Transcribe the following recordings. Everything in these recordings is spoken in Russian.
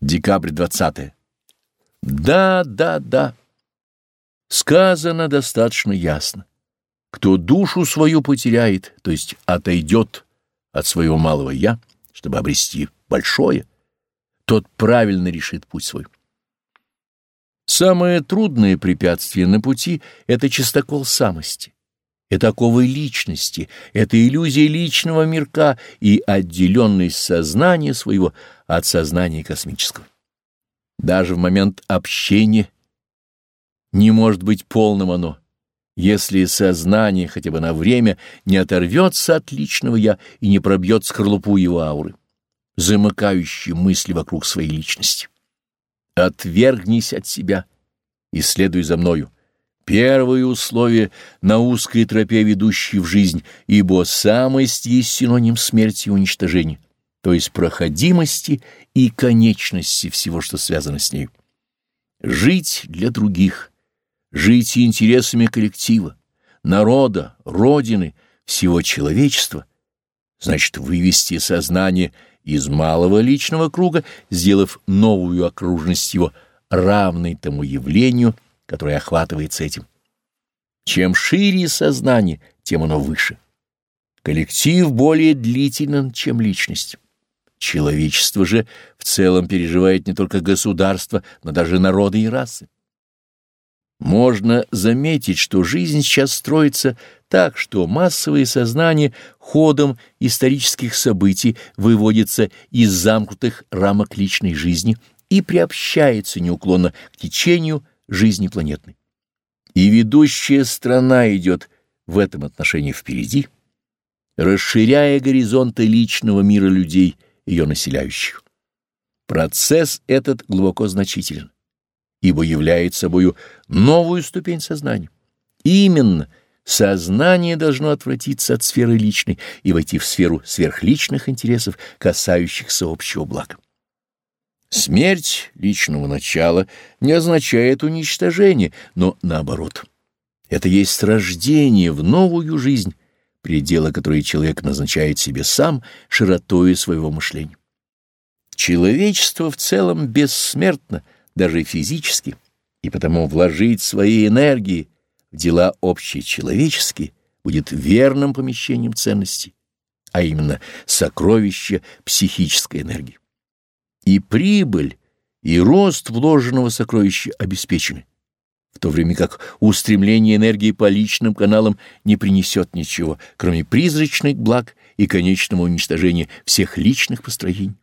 Декабрь 20. Да, да, да. Сказано достаточно ясно. Кто душу свою потеряет, то есть отойдет от своего малого «я», чтобы обрести большое, тот правильно решит путь свой. Самое трудное препятствие на пути — это чистокол самости, это оковы личности, это иллюзия личного мирка и отделенность сознания своего от сознания космического. Даже в момент общения не может быть полным оно, если сознание хотя бы на время не оторвется от личного «я» и не пробьет скорлупу его ауры, замыкающей мысли вокруг своей личности. Отвергнись от себя и следуй за мною. Первое условие на узкой тропе, ведущей в жизнь, ибо самость есть синоним смерти и уничтожения, то есть проходимости и конечности всего, что связано с ней. Жить для других, жить интересами коллектива, народа, родины, всего человечества, значит вывести сознание из малого личного круга, сделав новую окружность его, равной тому явлению, которое охватывается этим. Чем шире сознание, тем оно выше. Коллектив более длителен, чем личность. Человечество же в целом переживает не только государство, но даже народы и расы. Можно заметить, что жизнь сейчас строится так, что массовое сознание ходом исторических событий выводится из замкнутых рамок личной жизни и приобщается неуклонно к течению жизни планетной. И ведущая страна идет в этом отношении впереди, расширяя горизонты личного мира людей, ее населяющих. Процесс этот глубоко значителен ибо является собою новую ступень сознания. именно сознание должно отвратиться от сферы личной и войти в сферу сверхличных интересов, касающихся общего блага. Смерть личного начала не означает уничтожение, но наоборот. Это есть рождение в новую жизнь, пределы которой человек назначает себе сам широтою своего мышления. Человечество в целом бессмертно — даже физически, и потому вложить свои энергии в дела общечеловеческие будет верным помещением ценностей, а именно сокровище психической энергии. И прибыль, и рост вложенного сокровища обеспечены, в то время как устремление энергии по личным каналам не принесет ничего, кроме призрачных благ и конечного уничтожения всех личных построений.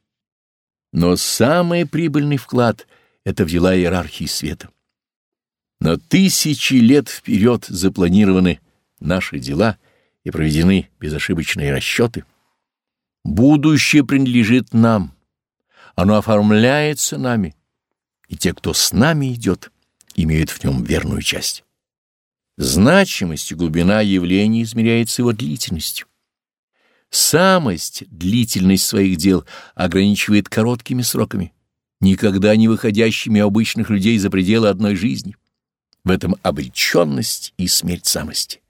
Но самый прибыльный вклад — это в дела иерархии света. На тысячи лет вперед запланированы наши дела и проведены безошибочные расчеты. Будущее принадлежит нам, оно оформляется нами, и те, кто с нами идет, имеют в нем верную часть. Значимость и глубина явления измеряется его длительностью. Самость, длительность своих дел ограничивает короткими сроками никогда не выходящими обычных людей за пределы одной жизни. В этом обреченность и смерть самости.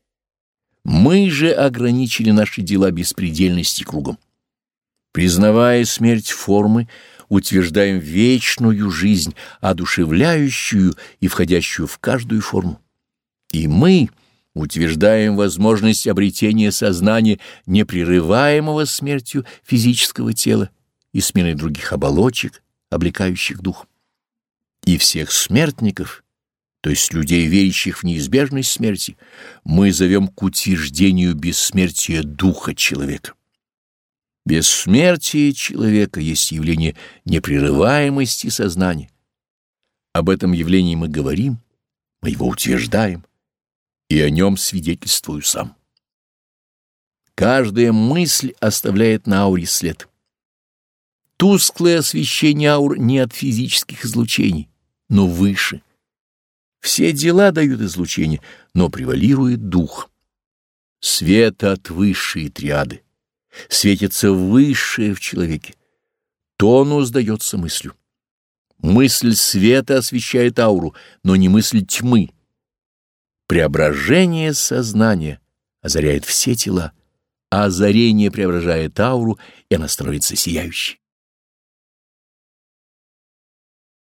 Мы же ограничили наши дела беспредельности кругом. Признавая смерть формы, утверждаем вечную жизнь, одушевляющую и входящую в каждую форму. И мы утверждаем возможность обретения сознания, непрерываемого смертью физического тела и сменой других оболочек, облекающих дух. И всех смертников, то есть людей, верящих в неизбежность смерти, мы зовем к утверждению бессмертия духа человека. Бессмертие человека есть явление непрерываемости сознания. Об этом явлении мы говорим, мы его утверждаем, и о нем свидетельствую сам. Каждая мысль оставляет на ауре след. Тусклое освещение аур не от физических излучений, но выше. Все дела дают излучение, но превалирует дух. Свет от высшей триады. Светится высшее в человеке. Тонус дается мыслью. Мысль света освещает ауру, но не мысль тьмы. Преображение сознания озаряет все тела, а озарение преображает ауру, и она становится сияющей.